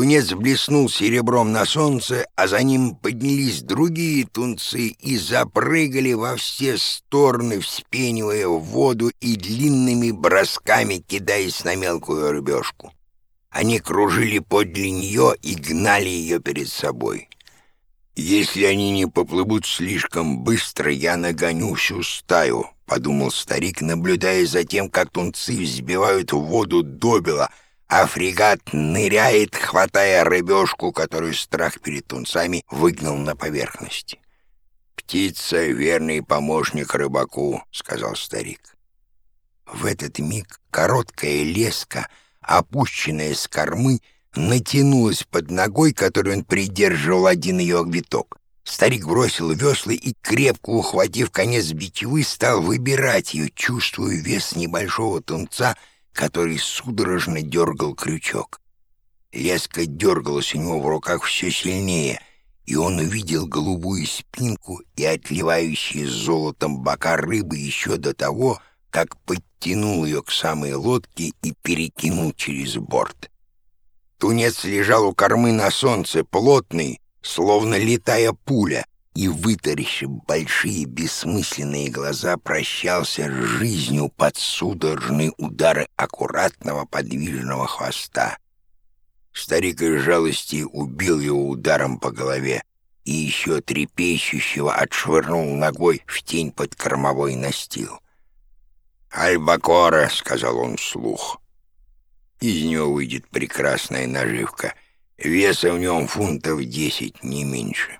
Тунец блеснул серебром на солнце, а за ним поднялись другие тунцы и запрыгали во все стороны, вспенивая в воду и длинными бросками кидаясь на мелкую рыбешку. Они кружили подле нее и гнали ее перед собой. «Если они не поплывут слишком быстро, я нагоню всю стаю», — подумал старик, наблюдая за тем, как тунцы взбивают в воду добила, а фрегат ныряет, хватая рыбешку, которую страх перед тунцами выгнал на поверхность. «Птица — верный помощник рыбаку», — сказал старик. В этот миг короткая леска — опущенная с кормы, натянулась под ногой, которой он придерживал один ее виток. Старик бросил весла и, крепко ухватив конец бичевы, стал выбирать ее, чувствуя вес небольшого тунца, который судорожно дергал крючок. Леска дергалась у него в руках все сильнее, и он увидел голубую спинку и отливающие золотом бока рыбы еще до того, как подтянул ее к самой лодке и перекинул через борт. Тунец лежал у кормы на солнце, плотный, словно летая пуля, и, вытаращив большие бессмысленные глаза, прощался с жизнью под судорожные удары аккуратного подвижного хвоста. Старик из жалости убил его ударом по голове и еще трепещущего отшвырнул ногой в тень под кормовой настил. «Альбакора», — сказал он вслух. «Из него выйдет прекрасная наживка. Веса в нем фунтов десять, не меньше».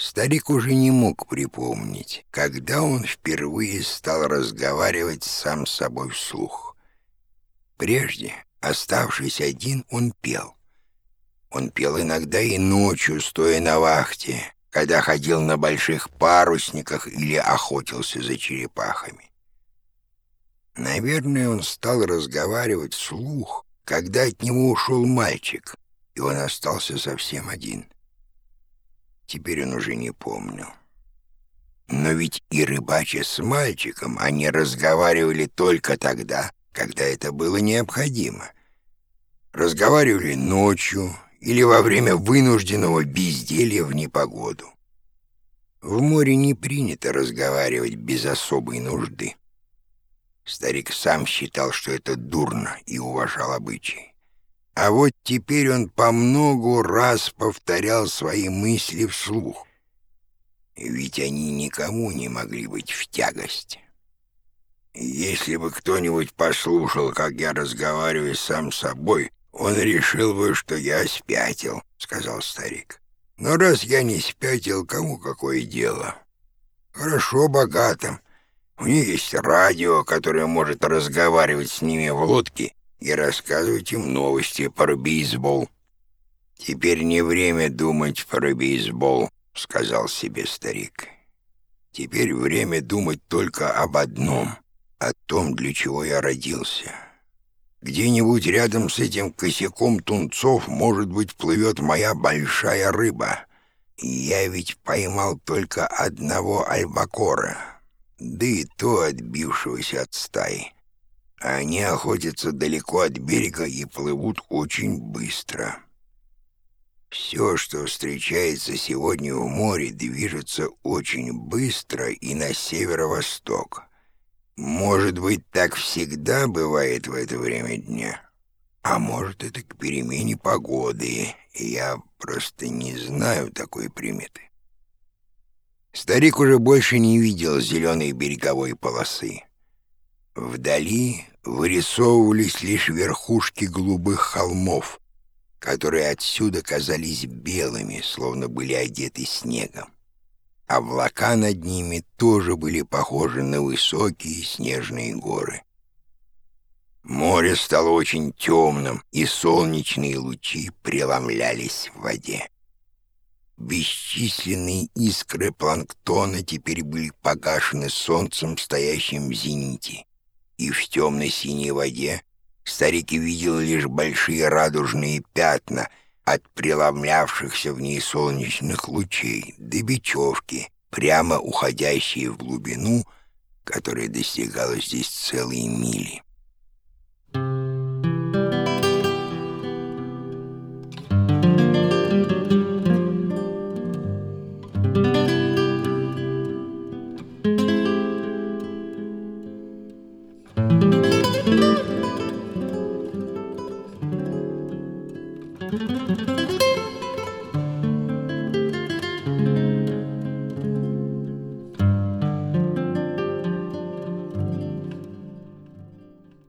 Старик уже не мог припомнить, когда он впервые стал разговаривать сам с собой вслух. Прежде, оставшись один, он пел. Он пел иногда и ночью, стоя на вахте, когда ходил на больших парусниках или охотился за черепахами. Наверное, он стал разговаривать вслух, когда от него ушел мальчик, и он остался совсем один. Теперь он уже не помнил. Но ведь и рыбача с мальчиком они разговаривали только тогда, когда это было необходимо. Разговаривали ночью или во время вынужденного безделья в непогоду. В море не принято разговаривать без особой нужды. Старик сам считал, что это дурно, и уважал обычаи. А вот теперь он по многу раз повторял свои мысли вслух. Ведь они никому не могли быть в тягость. Если бы кто-нибудь послушал, как я разговариваю сам с собой, он решил бы, что я спятил, — сказал старик. Но раз я не спятил, кому какое дело? Хорошо богатым. У них есть радио, которое может разговаривать с ними в лодке и рассказывать им новости про бейсбол. «Теперь не время думать про бейсбол», — сказал себе старик. «Теперь время думать только об одном, о том, для чего я родился. Где-нибудь рядом с этим косяком тунцов, может быть, плывет моя большая рыба. Я ведь поймал только одного альбакора» да и то отбившегося от стаи. Они охотятся далеко от берега и плывут очень быстро. Все, что встречается сегодня в море, движется очень быстро и на северо-восток. Может быть, так всегда бывает в это время дня. А может, это к перемене погоды, я просто не знаю такой приметы. Старик уже больше не видел зеленой береговой полосы. Вдали вырисовывались лишь верхушки голубых холмов, которые отсюда казались белыми, словно были одеты снегом. Облака над ними тоже были похожи на высокие снежные горы. Море стало очень темным, и солнечные лучи преломлялись в воде. Бесчисленные искры планктона теперь были погашены солнцем, стоящим в зените. И в темно-синей воде старик видел лишь большие радужные пятна от преломлявшихся в ней солнечных лучей до бечевки, прямо уходящие в глубину, которая достигала здесь целые мили.